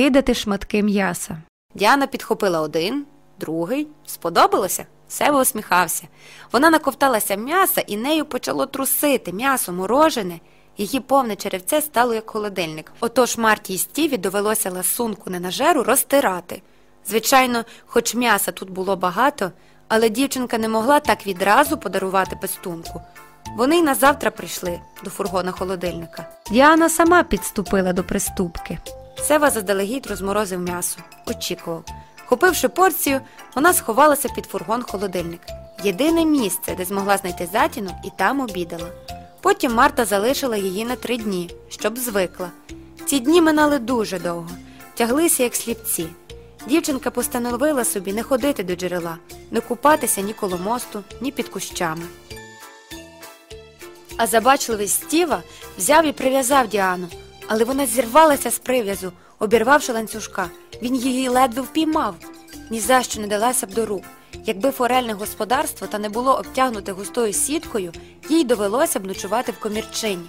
кидати шматки м'яса. Діана підхопила один, другий. Сподобалося? Сева усміхався. Вона наковталася м'яса і нею почало трусити м'ясо морожене. Її повне черевце стало як холодильник. Отож Марті і Стіві довелося ласунку ненажеру розтирати. Звичайно, хоч м'яса тут було багато, але дівчинка не могла так відразу подарувати пестунку. Вони й назавтра прийшли до фургона холодильника. Діана сама підступила до приступки. Сева заздалегідь розморозив м'ясо, очікував. Купивши порцію, вона сховалася під фургон холодильник. Єдине місце, де змогла знайти затінок, і там обідала. Потім Марта залишила її на три дні, щоб звикла. Ці дні минали дуже довго, тяглися, як сліпці. Дівчинка постановила собі не ходити до джерела, не купатися ні коло мосту, ні під кущами. А забачливий Стіва взяв і прив'язав Діану, але вона зірвалася з прив'язу, обірвавши ланцюжка. Він її ледве впіймав. Ні за що не далася б до рук. Якби форельне господарство та не було обтягнуте густою сіткою, їй довелося б ночувати в комірчині.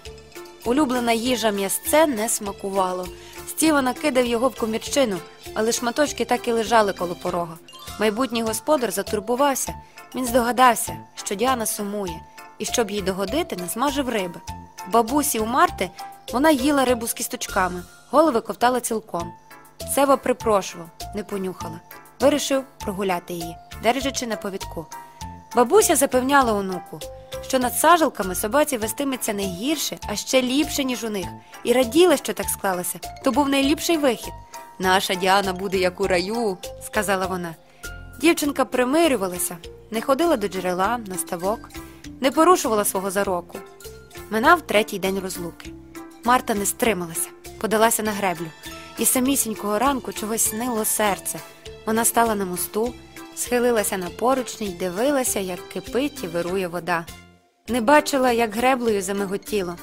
Улюблена їжа м'ясце не смакувало. Стіва накидав його в комірчину, але шматочки так і лежали коло порога. Майбутній господар затурбувався. Він здогадався, що Діана сумує, і щоб їй догодити, не смажив риби. Бабусі у Марти вона їла рибу з кісточками, голови ковтала цілком. Сева припрошував, не понюхала. Вирішив прогуляти її, держачи на повідку. Бабуся запевняла онуку, що над сажалками собаці вестиметься не гірше, а ще ліпше, ніж у них, і раділа, що так склалося. То був найліпший вихід. Наша Діана буде як у раю, сказала вона. Дівчинка примирювалася, не ходила до джерела, на ставок, не порушувала свого зароку. Минав третій день розлуки. Марта не стрималася, подалася на греблю, і самісінького ранку чогось снило серце. Вона стала на мосту, схилилася на поручні й дивилася, як кипить і вирує вода. Не бачила, як греблею замиготіло,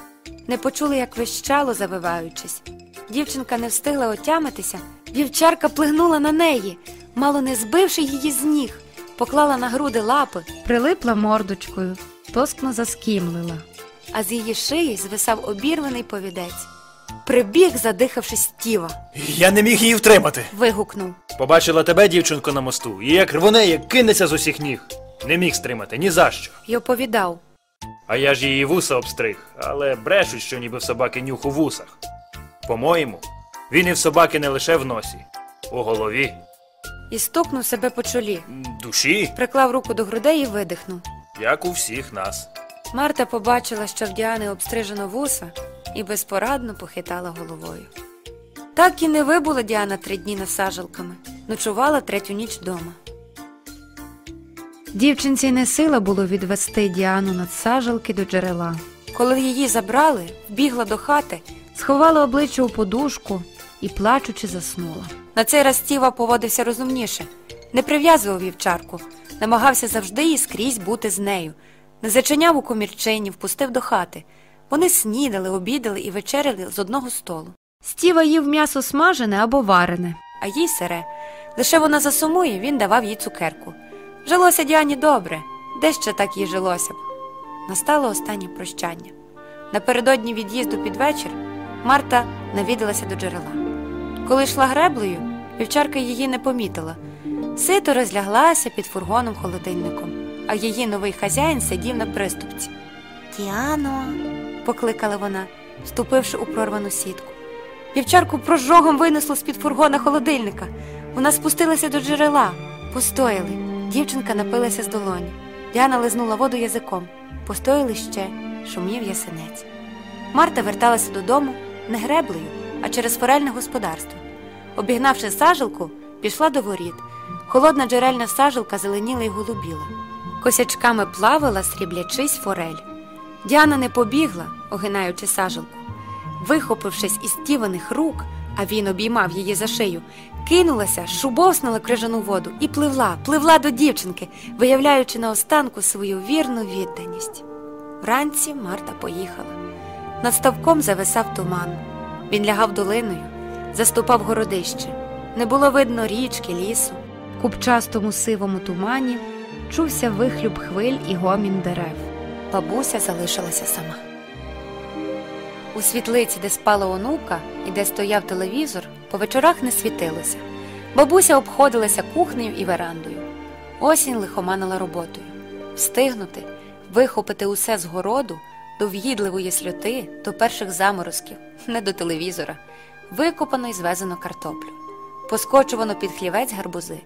не почула, як вищало, завиваючись. Дівчинка не встигла отямитися, вівчарка плигнула на неї, мало не збивши її з ніг, поклала на груди лапи, Прилипла мордочкою, тоскно заскімлила. А з її шиї звисав обірваний повідець. Прибіг, задихавшись Стіва, Я не міг її втримати. вигукнув. Побачила тебе, дівчинко, на мосту, і як рвоне, як кинеться з усіх ніг. Не міг стримати ні за що. й оповідав. А я ж її вуса обстриг, але брешуть, що ніби в собаки нюх у вусах. По-моєму, він і в собаки не лише в носі, у голові, І стукнув себе по чолі, душі, приклав руку до грудей і видихнув. як у всіх нас. Марта побачила, що в Діани обстрижено вуса, і безпорадно похитала головою. Так і не вибула Діана три дні над сажалками, ночувала третю ніч вдома. Дівчинці не сила було відвести Діану над сажалки до джерела. Коли її забрали, вбігла до хати. Сховала обличчя у подушку і, плачучи, заснула. На цей раз Стіва поводився розумніше, не прив'язував вівчарку, намагався завжди і скрізь бути з нею, не зачиняв у комірчині, впустив до хати. Вони снідали, обідали і вечеряли з одного столу. Стіва їв м'ясо смажене або варене. а їй сире. Лише вона засумує, він давав їй цукерку. Жилося Діані добре, де ще так їй жилося б. Настало останнє прощання. Напередодні від'їзду під вечір Марта навідалася до джерела. Коли йшла греблею, вівчарка її не помітила. Сито розляглася під фургоном холодильником, а її новий хазяїн сидів на приступці. Діано, покликала вона, вступивши у прорвану сітку. Вівчарку прожогом винесло з-під фургона холодильника. Вона спустилася до джерела. Постояли. Дівчинка напилася з долоні. Діана лизнула воду язиком. Постояли ще, шумів ясенець. Марта верталася додому не греблею, а через форельне господарство. Обігнавши сажилку, пішла до воріт. Холодна джерельна сажилка зеленіла й голубіла. Косячками плавала, сріблячись форель. Діана не побігла, огинаючи сажилку. Вихопившись із стіваних рук, а він обіймав її за шию, кинулася, шубовснула крижану воду і пливла, пливла до дівчинки, виявляючи наостанку свою вірну відданість. Вранці Марта поїхала. Над ставком зависав туман. Він лягав долиною, заступав городище. Не було видно річки, лісу. Купчастому сивому тумані чувся вихлюб хвиль і гомін дерев. Бабуся залишилася сама. У світлиці, де спала онука і де стояв телевізор, По вечорах не світилося. Бабуся обходилася кухнею і верандою. Осінь лихоманила роботою. Встигнути, вихопити усе з городу, до в'їдливої сльоти, до перших заморозків, не до телевізора, викопано і звезено картоплю. Поскочувано під хлівець гарбузи,